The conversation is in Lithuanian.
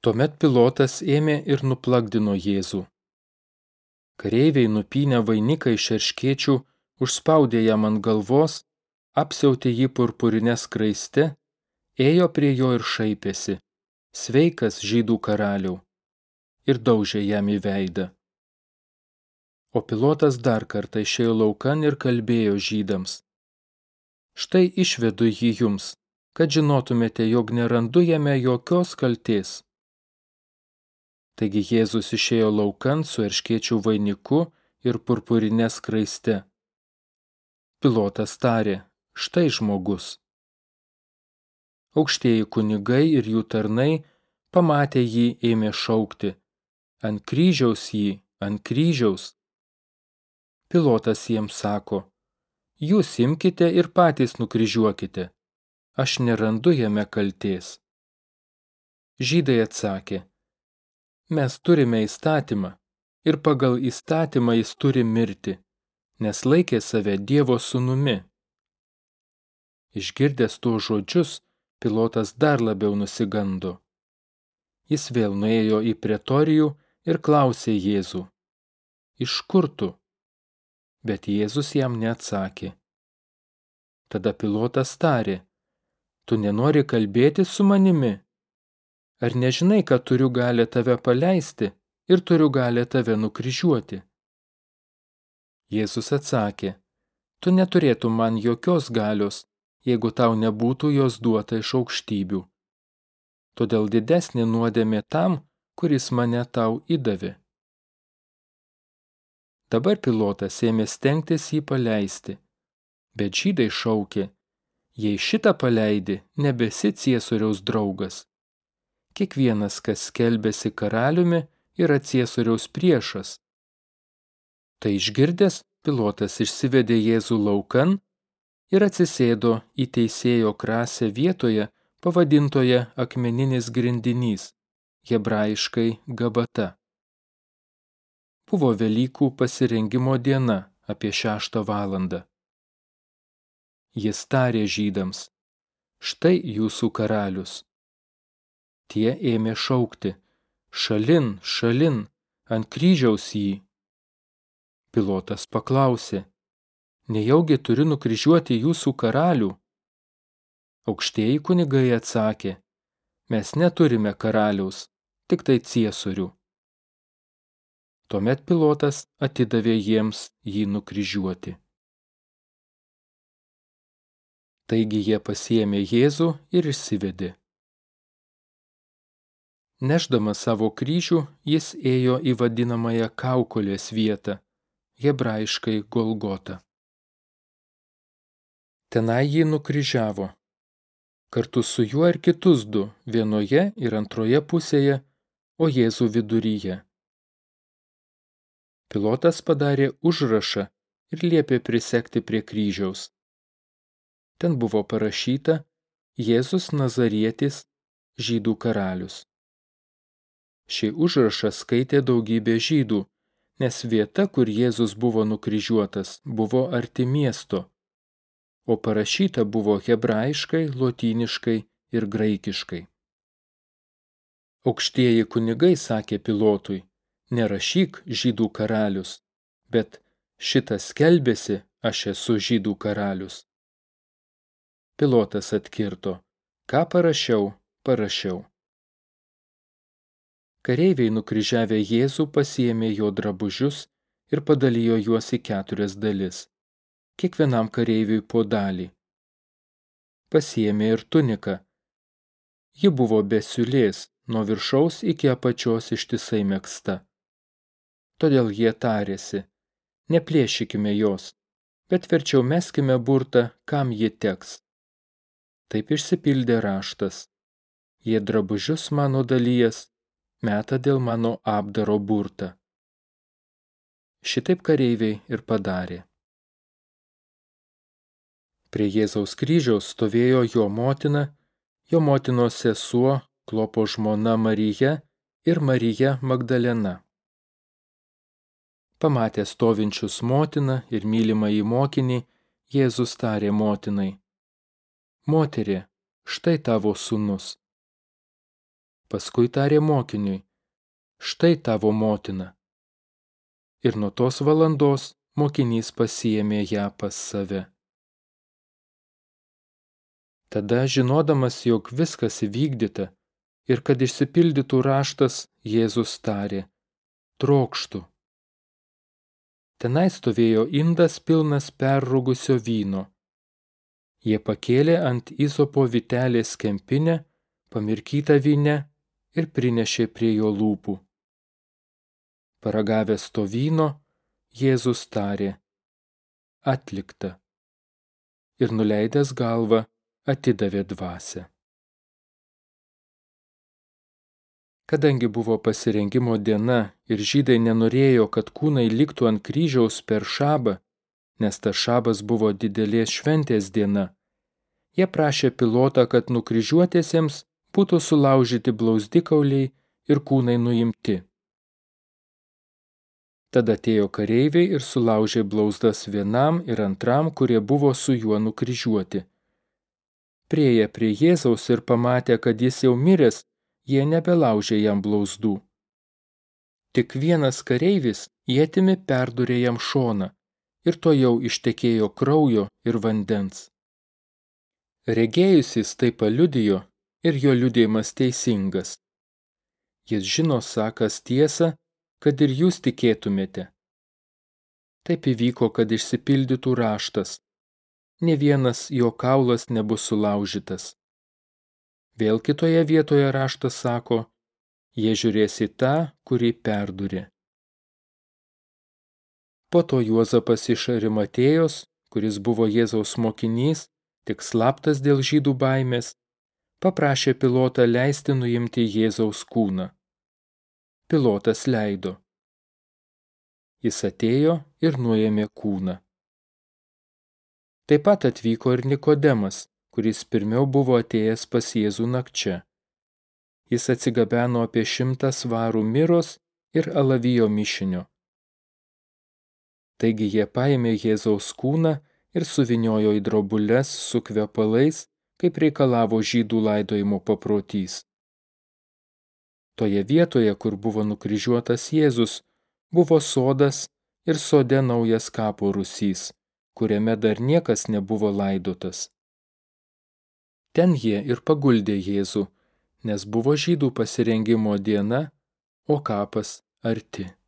Tuomet pilotas ėmė ir nuplakdino Jėzų. Kareiviai nupynę vainiką iš erškėčių, užspaudė jam ant galvos, apsiautė jį purpurinę skraiste, ėjo prie jo ir šaipėsi. Sveikas žydų karaliau. Ir daužė jam į veidą. O pilotas dar kartą išėjo laukan ir kalbėjo žydams. Štai išvedu jį jums, kad žinotumėte, jog nerandu jame jokios kalties. Taigi Jėzus išėjo laukan su erškėčių vainiku ir purpurinė skraiste. Pilotas tarė, štai žmogus. Aukštieji kunigai ir jų tarnai pamatę jį ėmė šaukti, ant kryžiaus jį, ant kryžiaus. Pilotas jiems sako, jūs imkite ir patys nukryžiuokite, aš nerandu jame kalties. Žydai atsakė, mes turime įstatymą ir pagal įstatymą jis turi mirti, nes laikė save Dievo sūnumi. Išgirdęs tuos žodžius, pilotas dar labiau nusigando. Jis vėl nuėjo į pretorijų ir klausė Jėzų, iš kur tu? Bet Jėzus jam neatsakė. Tada pilotas tarė, tu nenori kalbėti su manimi? Ar nežinai, kad turiu galę tave paleisti ir turiu galę tave nukryžiuoti? Jėzus atsakė, tu neturėtum man jokios galios, jeigu tau nebūtų jos duota iš aukštybių. Todėl didesnė nuodėmė tam, kuris mane tau įdavė. Dabar pilotas ėmė stengtis jį paleisti, bet žydai šaukė, jei šitą paleidi, nebesi ciesoriaus draugas. Kiekvienas, kas skelbėsi karaliumi, yra ciesoriaus priešas. Tai išgirdęs, pilotas išsivedė Jėzų laukan ir atsisėdo į teisėjo krasę vietoje, pavadintoje akmeninis grindinys, hebrajiškai gabata. Buvo Velykų pasirengimo diena apie šeštą valandą. Jis tarė žydams, štai jūsų karalius. Tie ėmė šaukti, šalin, šalin, ant kryžiaus jį. Pilotas paklausė, nejaugi turiu nukryžiuoti jūsų karalių? Aukštieji kunigai atsakė, mes neturime karaliaus, tik tai ciesorių. Tuomet pilotas atidavė jiems jį nukryžiuoti. Taigi jie pasiėmė Jėzų ir išsivedė. Neždamas savo kryžių, jis ėjo į vadinamąją kaukolės vietą, hebrajiškai Golgotą. Tenai jį nukryžiavo. Kartu su juo ir kitus du, vienoje ir antroje pusėje, o Jėzų viduryje. Pilotas padarė užrašą ir liepė prisekti prie kryžiaus. Ten buvo parašyta Jėzus Nazarietis, žydų karalius. Šį užrašą skaitė daugybė žydų, nes vieta, kur Jėzus buvo nukryžiuotas, buvo arti miesto, o parašyta buvo hebrajiškai, lotyniškai ir graikiškai. Aukštieji kunigai sakė pilotui, nerašyk žydų karalius, bet šitas skelbėsi, aš esu žydų karalius. Pilotas atkirto, ką parašiau, parašiau. Kareiviai nukryžiavę Jėzų pasiėmė jo drabužius ir padalijo juos į keturias dalis, kiekvienam kareiviui po dalį. Pasiėmė ir tuniką. Ji buvo be siulės, nuo viršaus iki apačios ištisai mėgsta todėl jie tarėsi, neplėšykime jos, bet verčiau meskime burtą, kam ji teks. Taip išsipildė raštas. Jie drabužius mano dalyjas, meta dėl mano apdaro burtą. Šitaip kareiviai ir padarė. Prie Jėzaus kryžiaus stovėjo jo motina, jo motinos sesuo, klopo žmona Marija ir Marija Magdalena. Pamatęs stovinčius motiną ir mylimą į mokinį, Jėzus tarė motinai, Moterė, štai tavo sūnus. Paskui tarė mokiniui, štai tavo motina. Ir nuo tos valandos mokinys pasiėmė ją pas save. Tada, žinodamas, jog viskas įvykdyta ir kad išsipildytų raštas, Jėzus tarė, trokštų. Tenai stovėjo indas pilnas perrugusio vyno. Jie pakėlė ant isopo vitelės kempinę, pamirkytą vyne ir prinešė prie jo lūpų. Paragavęs to vyno, Jėzus tarė, atlikta. Ir nuleidęs galvą, atidavė dvasę. Kadangi buvo pasirengimo diena ir žydai nenorėjo, kad kūnai liktų ant kryžiaus per šabą, nes tas šabas buvo didelės šventės diena, jie prašė pilotą, kad nukryžiuotėsiems būtų sulaužyti blausdikauliai ir kūnai nuimti. Tada atėjo kareiviai ir sulaužė blauzdas vienam ir antram, kurie buvo su juo nukryžiuoti. Prieję prie Jėzaus ir pamatė, kad jis jau miręs, jie nebelaužė jam blauzdų. Tik vienas kareivis jėtimi perdurė jam šoną ir to jau ištekėjo kraujo ir vandens. Regėjusis tai paliudijo ir jo liudėjimas teisingas. Jis žino sakas tiesą, kad ir jūs tikėtumėte. Taip įvyko, kad išsipildytų raštas. Ne vienas jo kaulas nebus sulaužytas. Vėl kitoje vietoje raštas sako, jie žiūrės į tą, kurį perdurė. Po to Juozapas iš Arimatėjos, kuris buvo Jėzaus mokinys, tik slaptas dėl žydų baimės, paprašė pilotą leisti nuimti Jėzaus kūną. Pilotas leido. Jis atėjo ir nuėmė kūną. Taip pat atvyko ir Nikodemas, kuris pirmiau buvo atėjęs pas Jėzų nakčia. Jis atsigabeno apie šimtą svarų miros ir alavijo mišinio. Taigi jie paėmė Jėzaus kūną ir suviniojo į drobulės su kvepalais, kaip reikalavo žydų laidojimo paprotys. Toje vietoje, kur buvo nukryžiuotas Jėzus, buvo sodas ir sode naujas kapo rusys, kuriame dar niekas nebuvo laidotas. Ten jie ir paguldė Jėzų, nes buvo žydų pasirengimo diena, o kapas arti.